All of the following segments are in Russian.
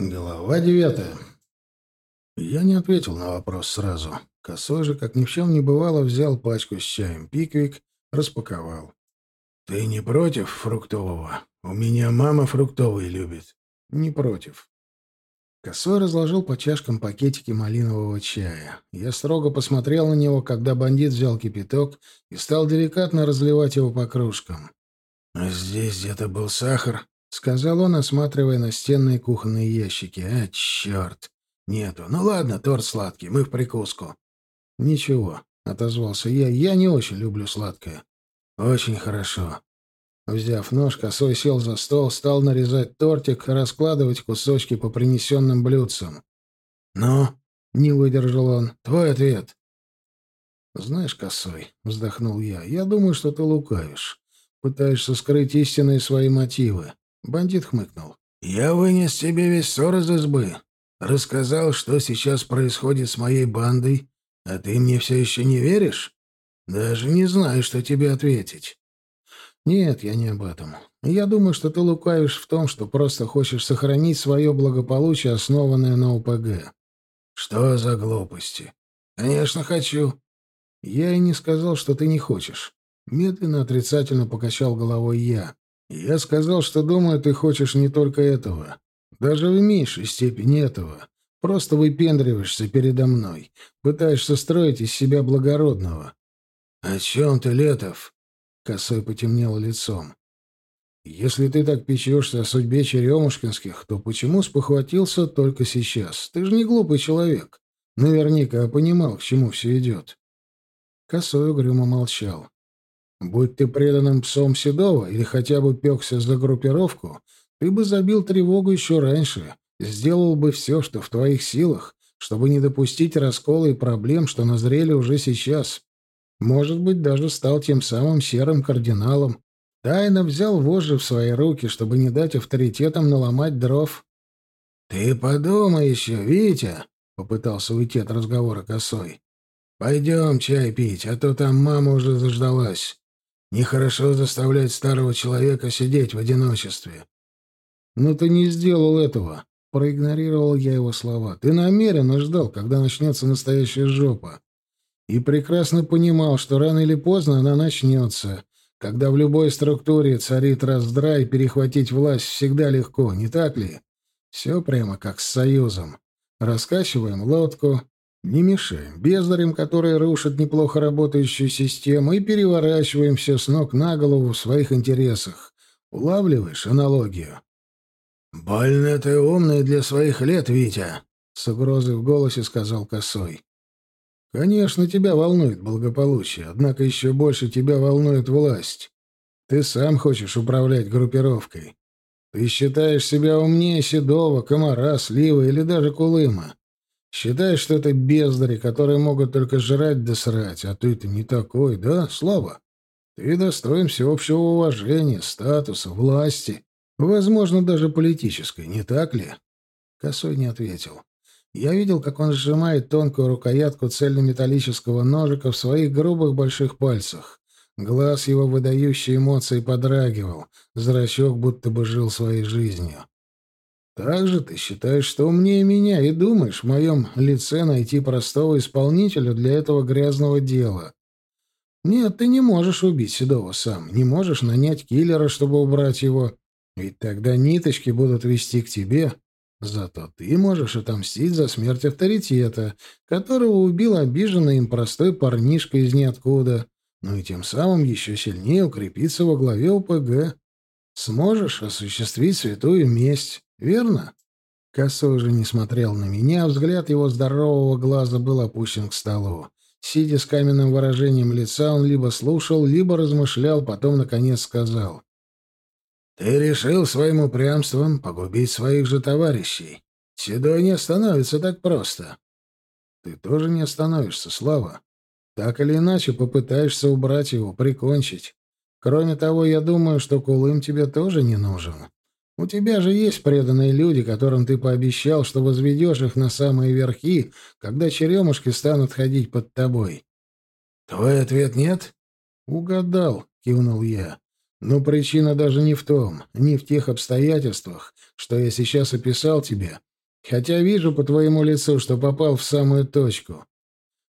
Глава девятая. Я не ответил на вопрос сразу. Косой же, как ни в чем не бывало, взял пачку с чаем пиквик, распаковал. «Ты не против фруктового? У меня мама фруктовый любит». «Не против». Косой разложил по чашкам пакетики малинового чая. Я строго посмотрел на него, когда бандит взял кипяток и стал деликатно разливать его по кружкам. «А здесь где-то был сахар?» — сказал он, осматривая настенные кухонные ящики. «А, черт! Нету. Ну ладно, торт сладкий, мы в прикуску». «Ничего», — отозвался я, — «я не очень люблю сладкое». «Очень хорошо». Взяв нож, косой сел за стол, стал нарезать тортик, раскладывать кусочки по принесенным блюдцам. «Ну?» — не выдержал он. «Твой ответ». «Знаешь, косой», — вздохнул я, — «я думаю, что ты лукавишь. Пытаешься скрыть истинные свои мотивы. Бандит хмыкнул. «Я вынес тебе весь ссор из избы. Рассказал, что сейчас происходит с моей бандой, а ты мне все еще не веришь? Даже не знаю, что тебе ответить». «Нет, я не об этом. Я думаю, что ты лукавишь в том, что просто хочешь сохранить свое благополучие, основанное на УПГ». «Что за глупости?» «Конечно, хочу». «Я и не сказал, что ты не хочешь». Медленно отрицательно покачал головой я. Я сказал, что думаю, ты хочешь не только этого. Даже в меньшей степени этого. Просто выпендриваешься передо мной. Пытаешься строить из себя благородного. — О чем ты, Летов? — косой потемнел лицом. — Если ты так печешься о судьбе Черемушкинских, то почему спохватился только сейчас? Ты же не глупый человек. Наверняка понимал, к чему все идет. Косой угрюмо молчал. Будь ты преданным псом Седова или хотя бы пекся за группировку, ты бы забил тревогу еще раньше, сделал бы все, что в твоих силах, чтобы не допустить раскола и проблем, что назрели уже сейчас. Может быть, даже стал тем самым серым кардиналом. Тайно взял вожжи в свои руки, чтобы не дать авторитетам наломать дров. — Ты подумай еще, Витя, — попытался уйти от разговора косой. — Пойдем чай пить, а то там мама уже заждалась. Нехорошо заставлять старого человека сидеть в одиночестве. Но ты не сделал этого. Проигнорировал я его слова. Ты намеренно ждал, когда начнется настоящая жопа. И прекрасно понимал, что рано или поздно она начнется. Когда в любой структуре царит раздрай, перехватить власть всегда легко, не так ли? Все прямо как с Союзом. Раскачиваем лодку, не мешаем бездарям, которые рушат неплохо работающую систему, и переворачиваем все с ног на голову в своих интересах. Улавливаешь аналогию? «Больно ты умный для своих лет, Витя», — с угрозой в голосе сказал Косой. «Конечно, тебя волнует благополучие, однако еще больше тебя волнует власть. Ты сам хочешь управлять группировкой. Ты считаешь себя умнее Седова, Комара, Слива или даже Кулыма. Считаешь, что это бездари, которые могут только жрать да срать, а ты-то не такой, да, Слава? Ты достоин всеобщего уважения, статуса, власти, возможно, даже политической, не так ли?» Косой не ответил. Я видел, как он сжимает тонкую рукоятку цельнометаллического ножика в своих грубых больших пальцах. Глаз его, выдающий эмоции, подрагивал, зрачок будто бы жил своей жизнью. Также ты считаешь, что умнее меня, и думаешь в моем лице найти простого исполнителя для этого грязного дела. Нет, ты не можешь убить Седова сам, не можешь нанять киллера, чтобы убрать его, ведь тогда ниточки будут вести к тебе. Зато ты можешь отомстить за смерть авторитета, которого убил обиженный им простой парнишка из ниоткуда, ну и тем самым еще сильнее укрепиться во главе УПГ. Сможешь осуществить святую месть. Верно? Косой уже не смотрел на меня, взгляд его здорового глаза был опущен к столу. Сидя с каменным выражением лица, он либо слушал, либо размышлял, потом, наконец, сказал. «Ты решил своим упрямством погубить своих же товарищей. Седой не остановится так просто». «Ты тоже не остановишься, Слава. Так или иначе попытаешься убрать его, прикончить. Кроме того, я думаю, что Кулым тебе тоже не нужен. У тебя же есть преданные люди, которым ты пообещал, что возведешь их на самые верхи, когда черемушки станут ходить под тобой. Твой ответ нет? Угадал, кивнул я. Но причина даже не в том, не в тех обстоятельствах, что я сейчас описал тебе, Хотя вижу по твоему лицу, что попал в самую точку.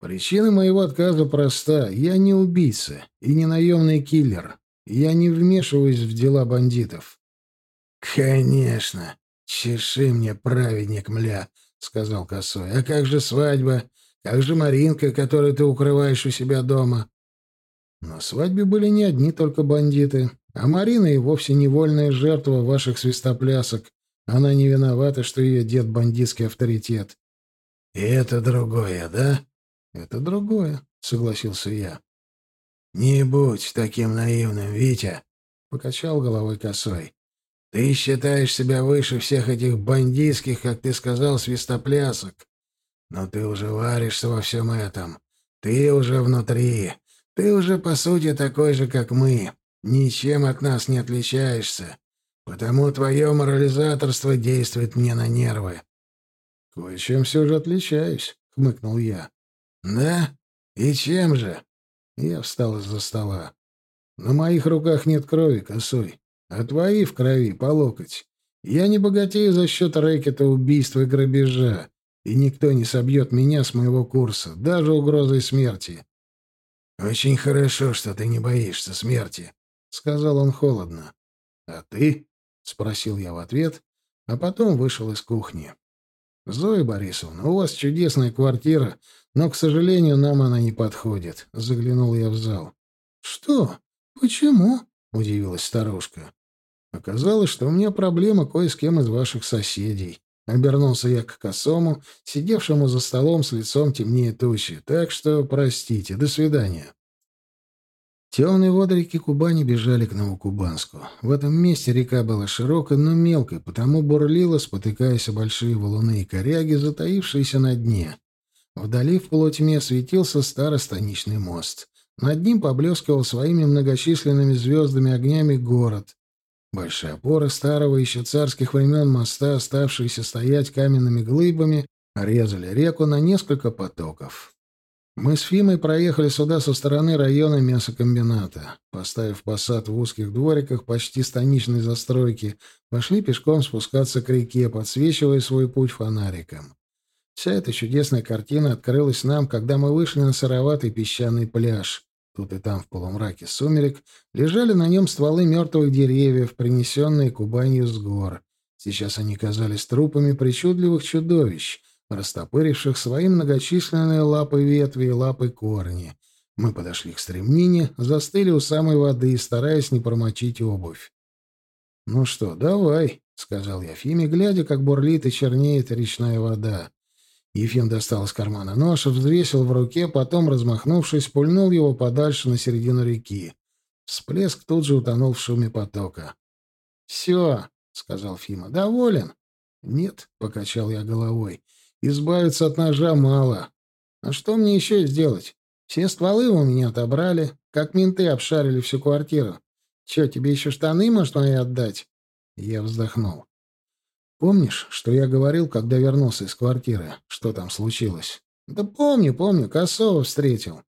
Причина моего отказа проста. Я не убийца и не наемный киллер. Я не вмешиваюсь в дела бандитов. «Конечно. Чеши мне, праведник, мля», — сказал Косой. «А как же свадьба? Как же Маринка, которую ты укрываешь у себя дома?» На свадьбе были не одни только бандиты, а Марина и вовсе невольная жертва ваших свистоплясок. Она не виновата, что ее дед бандитский авторитет. «И это другое, да?» «Это другое», — согласился я. «Не будь таким наивным, Витя», — покачал головой косой. «Ты считаешь себя выше всех этих бандитских, как ты сказал, свистоплясок. Но ты уже варишься во всем этом. Ты уже внутри. Ты уже, по сути, такой же, как мы. Ничем от нас не отличаешься. Потому твое морализаторство действует мне на нервы». «Кое-чем все же отличаюсь», — хмыкнул я. «Да? И чем же?» Я встал из-за стола. «На моих руках нет крови, косой, а твои в крови по локоть. Я не богатею за счет рэкета, убийства и грабежа, и никто не собьет меня с моего курса, даже угрозой смерти». «Очень хорошо, что ты не боишься смерти», — сказал он холодно. «А ты?» — спросил я в ответ, а потом вышел из кухни. «Зоя Борисовна, у вас чудесная квартира, но, к сожалению, нам она не подходит», — заглянул я в зал. «Что? Почему?» — удивилась старушка. «Оказалось, что у меня проблема кое с кем из ваших соседей». Обернулся я к косому, сидевшему за столом с лицом темнее тучи. «Так что, простите, до свидания». Темные воды реки Кубани бежали к Новокубанску. В этом месте река была широкой, но мелкой, потому бурлила, спотыкаясь о большие валуны и коряги, затаившиеся на дне. Вдали в полутьме светился старый станичный мост. Над ним поблескивал своими многочисленными звездами огнями город. Большие опоры старого еще царских времен моста, оставшиеся стоять каменными глыбами, резали реку на несколько потоков. Мы с Фимой проехали сюда со стороны района мясокомбината. Поставив посад в узких двориках почти станичной застройки, пошли пешком спускаться к реке, подсвечивая свой путь фонариком. Вся эта чудесная картина открылась нам, когда мы вышли на сыроватый песчаный пляж. Тут и там в полумраке сумерек лежали на нем стволы мертвых деревьев, принесенные Кубанью с гор. Сейчас они казались трупами причудливых чудовищ — растопыривших свои многочисленные лапы ветви и лапы корни. Мы подошли к стремнине, застыли у самой воды, стараясь не промочить обувь. «Ну что, давай», — сказал я Фиме, глядя, как бурлит и чернеет речная вода. Ефим достал из кармана нож, взвесил в руке, потом, размахнувшись, пульнул его подальше на середину реки. Всплеск тут же утонул в шуме потока. «Все», — сказал Фима, — «доволен?» «Нет», — покачал я головой, Избавиться от ножа мало. А что мне еще сделать? Все стволы у меня отобрали, как менты обшарили всю квартиру. Че, тебе еще штаны, может, мои отдать?» Я вздохнул. «Помнишь, что я говорил, когда вернулся из квартиры? Что там случилось?» «Да помню, помню, Косова встретил».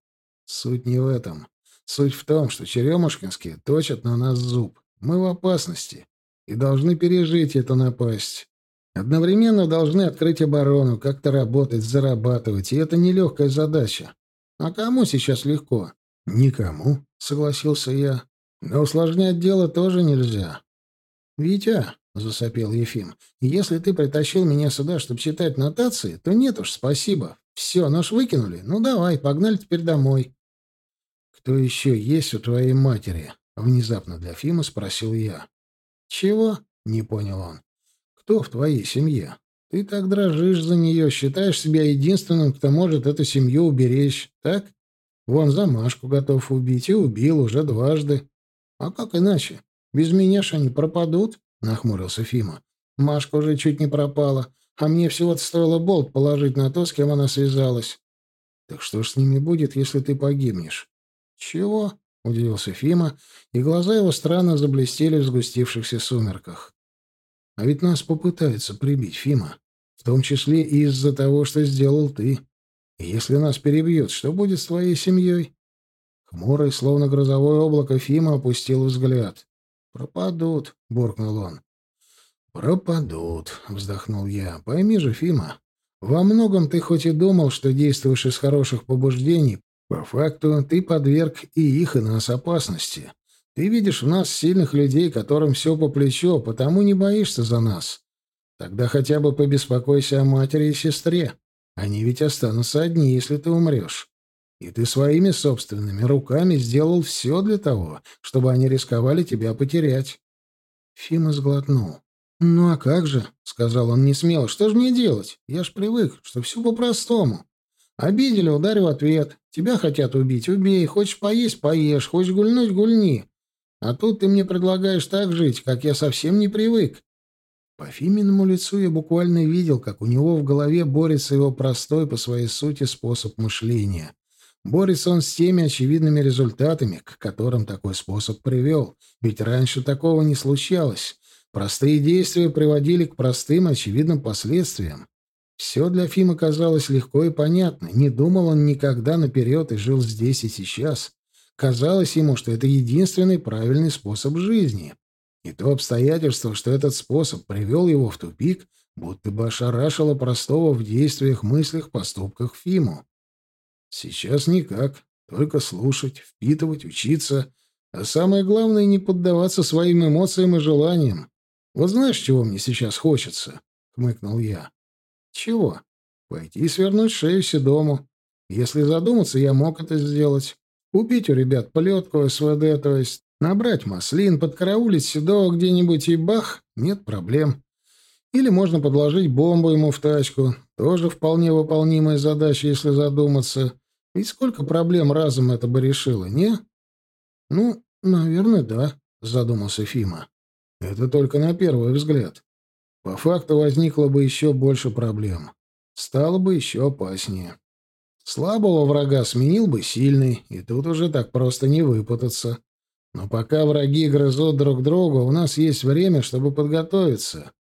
«Суть не в этом. Суть в том, что черемушкинские точат на нас зуб. Мы в опасности и должны пережить эту напасть. Одновременно должны открыть оборону, как-то работать, зарабатывать, и это нелегкая задача. А кому сейчас легко? Никому, согласился я. Но усложнять дело тоже нельзя. Витя, засопел Ефим, если ты притащил меня сюда, чтобы читать нотации, то нет уж, спасибо. Все, нож выкинули. Ну давай, погнали теперь домой. Кто еще есть у твоей матери? Внезапно для Фима спросил я. Чего? Не понял он. Кто в твоей семье? Ты так дрожишь за нее, считаешь себя единственным, кто может эту семью уберечь, так? Вон за Машку готов убить и убил уже дважды. А как иначе? Без меня ж они пропадут, — нахмурился Фима. Машка уже чуть не пропала, а мне всего-то стоило болт положить на то, с кем она связалась. Так что ж с ними будет, если ты погибнешь? Чего? — удивился Фима, и глаза его странно заблестели в сгустившихся сумерках. А ведь нас попытаются прибить, Фима. В том числе и из-за того, что сделал ты. И если нас перебьют, что будет с твоей семьей? Хмурый, словно грозовое облако, Фима опустил взгляд. «Пропадут», — буркнул он. «Пропадут», — вздохнул я. «Пойми же, Фима, во многом ты хоть и думал, что действуешь из хороших побуждений, по факту ты подверг и их, и нас опасности. Ты видишь в нас сильных людей, которым все по плечу, потому не боишься за нас. Тогда хотя бы побеспокойся о матери и сестре. Они ведь останутся одни, если ты умрешь. И ты своими собственными руками сделал все для того, чтобы они рисковали тебя потерять. Фима сглотнул. «Ну а как же?» — сказал он не смело. «Что же мне делать? Я ж привык, что все по-простому. Обидели — ударь в ответ. Тебя хотят убить — убей. Хочешь поесть — поешь. Хочешь гульнуть — гульни. А тут ты мне предлагаешь так жить, как я совсем не привык. По Фиминому лицу я буквально видел, как у него в голове борется его простой по своей сути способ мышления. Борется он с теми очевидными результатами, к которым такой способ привел. Ведь раньше такого не случалось. Простые действия приводили к простым очевидным последствиям. Все для Фима казалось легко и понятно. Не думал он никогда наперед и жил здесь и сейчас. Казалось ему, что это единственный правильный способ жизни. И то обстоятельство, что этот способ привел его в тупик, будто бы ошарашило простого в действиях, мыслях, поступках Фиму. Сейчас никак, только слушать, впитывать, учиться, а самое главное — не поддаваться своим эмоциям и желаниям. Вот знаешь, чего мне сейчас хочется? — хмыкнул я. — Чего? Пойти и свернуть шею Седому. Если задуматься, я мог это сделать. Купить у ребят плетку СВД, то есть Набрать маслин, подкараулить седого где-нибудь и бах, нет проблем. Или можно подложить бомбу ему в тачку. Тоже вполне выполнимая задача, если задуматься. Ведь сколько проблем разом это бы решило, не? Ну, наверное, да, задумался Фима. Это только на первый взгляд. По факту возникло бы еще больше проблем. Стало бы еще опаснее. Слабого врага сменил бы сильный, и тут уже так просто не выпутаться. Но пока враги грызут друг друга, у нас есть время, чтобы подготовиться.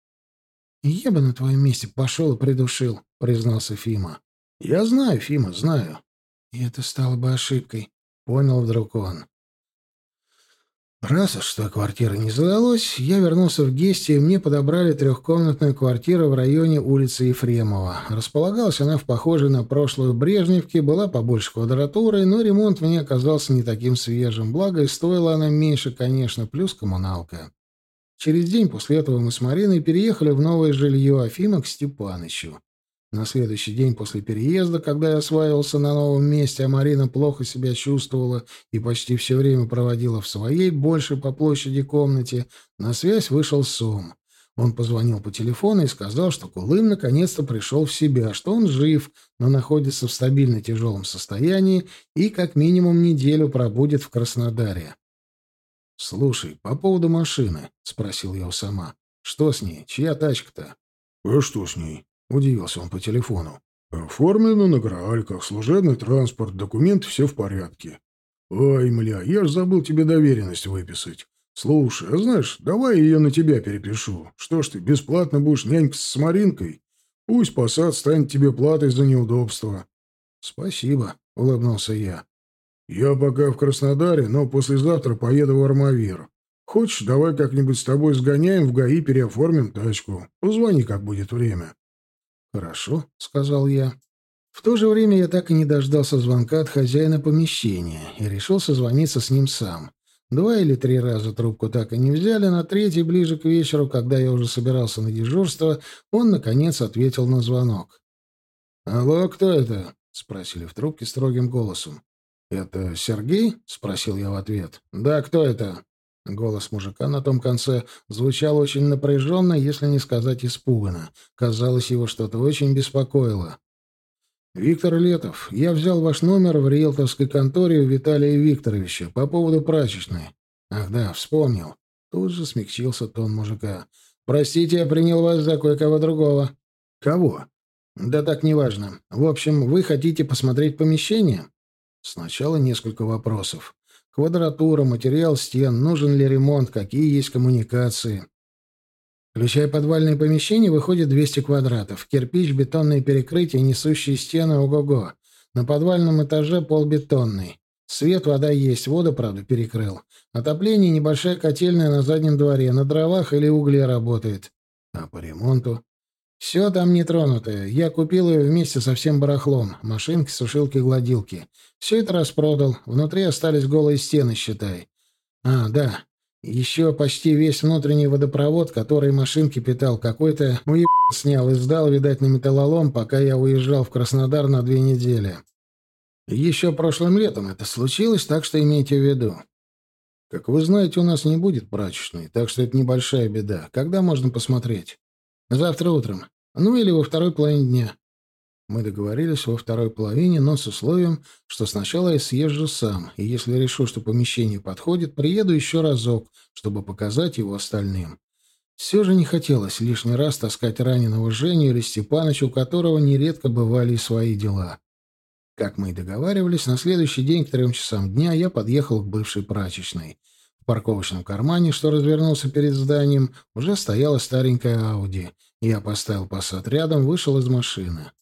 «Я бы на твоем месте пошел и придушил», — признался Фима. «Я знаю, Фима, знаю». «И это стало бы ошибкой», — понял вдруг он. Раз уж той квартиры не задалось, я вернулся в Гесте, и мне подобрали трехкомнатную квартиру в районе улицы Ефремова. Располагалась она в похожей на прошлую Брежневке, была побольше квадратурой, но ремонт мне оказался не таким свежим, благо и стоила она меньше, конечно, плюс коммуналка. Через день после этого мы с Мариной переехали в новое жилье Афима к Степанычу. На следующий день после переезда, когда я осваивался на новом месте, а Марина плохо себя чувствовала и почти все время проводила в своей, большей по площади комнате, на связь вышел Сом. Он позвонил по телефону и сказал, что Кулым наконец-то пришел в себя, что он жив, но находится в стабильно тяжелом состоянии и как минимум неделю пробудет в Краснодаре. «Слушай, по поводу машины», — спросил я у Сома. «Что с ней? Чья тачка-то?» «А что с ней?» Удивился он по телефону. «Оформлено на Граальках, служебный транспорт, документы все в порядке. Ой, мля, я ж забыл тебе доверенность выписать. Слушай, а знаешь, давай ее на тебя перепишу. Что ж ты, бесплатно будешь нянькаться с Маринкой? Пусть посад станет тебе платой за неудобство». «Спасибо», — улыбнулся я. «Я пока в Краснодаре, но послезавтра поеду в Армавир. Хочешь, давай как-нибудь с тобой сгоняем в ГАИ, переоформим тачку. Позвони, как будет время». «Хорошо», — сказал я. В то же время я так и не дождался звонка от хозяина помещения и решил созвониться с ним сам. Два или три раза трубку так и не взяли, на третий, ближе к вечеру, когда я уже собирался на дежурство, он, наконец, ответил на звонок. «Алло, кто это?» — спросили в трубке строгим голосом. «Это Сергей?» — спросил я в ответ. «Да, кто это?» Голос мужика на том конце звучал очень напряженно, если не сказать испуганно. Казалось, его что-то очень беспокоило. «Виктор Летов, я взял ваш номер в риэлторской конторе у Виталия Викторовича по поводу прачечной». «Ах да, вспомнил». Тут же смягчился тон мужика. «Простите, я принял вас за кое-кого другого». «Кого?» «Да так неважно. В общем, вы хотите посмотреть помещение?» Сначала несколько вопросов. Квадратура, материал стен, нужен ли ремонт, какие есть коммуникации. Включая подвальные помещения, выходит 200 квадратов. Кирпич, бетонные перекрытия, несущие стены, ого-го. На подвальном этаже пол бетонный. Свет, вода есть, воду, правда, перекрыл. Отопление, небольшая котельная на заднем дворе, на дровах или угле работает. А по ремонту? Все там нетронутое. Я купил ее вместе со всем барахлом. Машинки, сушилки, гладилки. Все это распродал. Внутри остались голые стены, считай. А, да. Еще почти весь внутренний водопровод, который машинки питал, какой-то уеб снял и сдал, видать, на металлолом, пока я уезжал в Краснодар на две недели. Еще прошлым летом это случилось, так что имейте в виду. Как вы знаете, у нас не будет прачечной, так что это небольшая беда. Когда можно посмотреть? Завтра утром. Ну или во второй половине дня. Мы договорились во второй половине, но с условием, что сначала я съезжу сам, и если решу, что помещение подходит, приеду еще разок, чтобы показать его остальным. Все же не хотелось лишний раз таскать раненого Женю или Степаныча, у которого нередко бывали и свои дела. Как мы и договаривались, на следующий день к трем часам дня я подъехал к бывшей прачечной. Парковочном кармане, что развернулся перед зданием, уже стояла старенькая Ауди. Я поставил посад рядом, вышел из машины.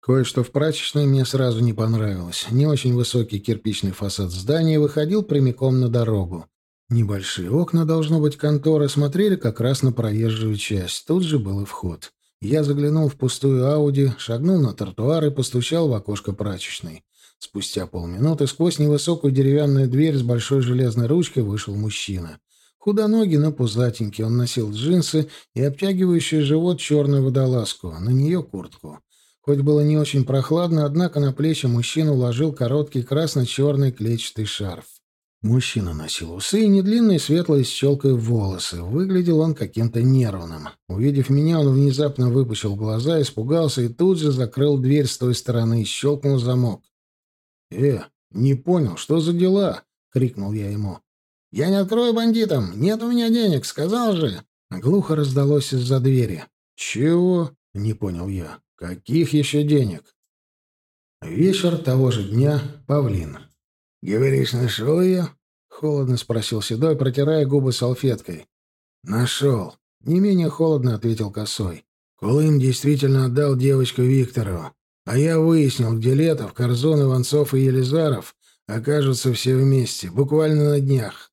Кое-что в прачечной мне сразу не понравилось. Не очень высокий кирпичный фасад здания выходил прямиком на дорогу. Небольшие окна, должно быть, конторы, смотрели как раз на проезжую часть. Тут же был и вход. Я заглянул в пустую Ауди, шагнул на тротуар и постучал в окошко прачечной. Спустя полминуты сквозь невысокую деревянную дверь с большой железной ручкой вышел мужчина. Худоногий, но пузатенький, он носил джинсы и обтягивающий живот черную водолазку, на нее куртку. Хоть было не очень прохладно, однако на плечи мужчину уложил короткий красно-черный клетчатый шарф. Мужчина носил усы и недлинные светлые с челкой волосы. Выглядел он каким-то нервным. Увидев меня, он внезапно выпучил глаза, испугался и тут же закрыл дверь с той стороны и щелкнул замок. «Э, не понял, что за дела?» — крикнул я ему. «Я не открою бандитам! Нет у меня денег, сказал же!» Глухо раздалось из-за двери. «Чего?» — не понял я. Каких еще денег? Вечер того же дня. Павлин. «Говоришь, нашел ее?» — холодно спросил Седой, протирая губы салфеткой. «Нашел». Не менее холодно ответил Косой. Кулым действительно отдал девочку Виктору. А я выяснил, где Летов, Корзун, Иванцов и Елизаров окажутся все вместе, буквально на днях.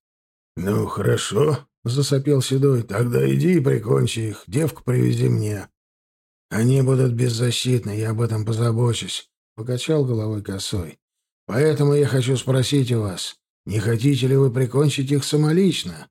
«Ну, хорошо», — засопел Седой. «Тогда иди и прикончи их. Девку привези мне». Они будут беззащитны, я об этом позабочусь, покачал головой косой. Поэтому я хочу спросить у вас, не хотите ли вы прикончить их самолично?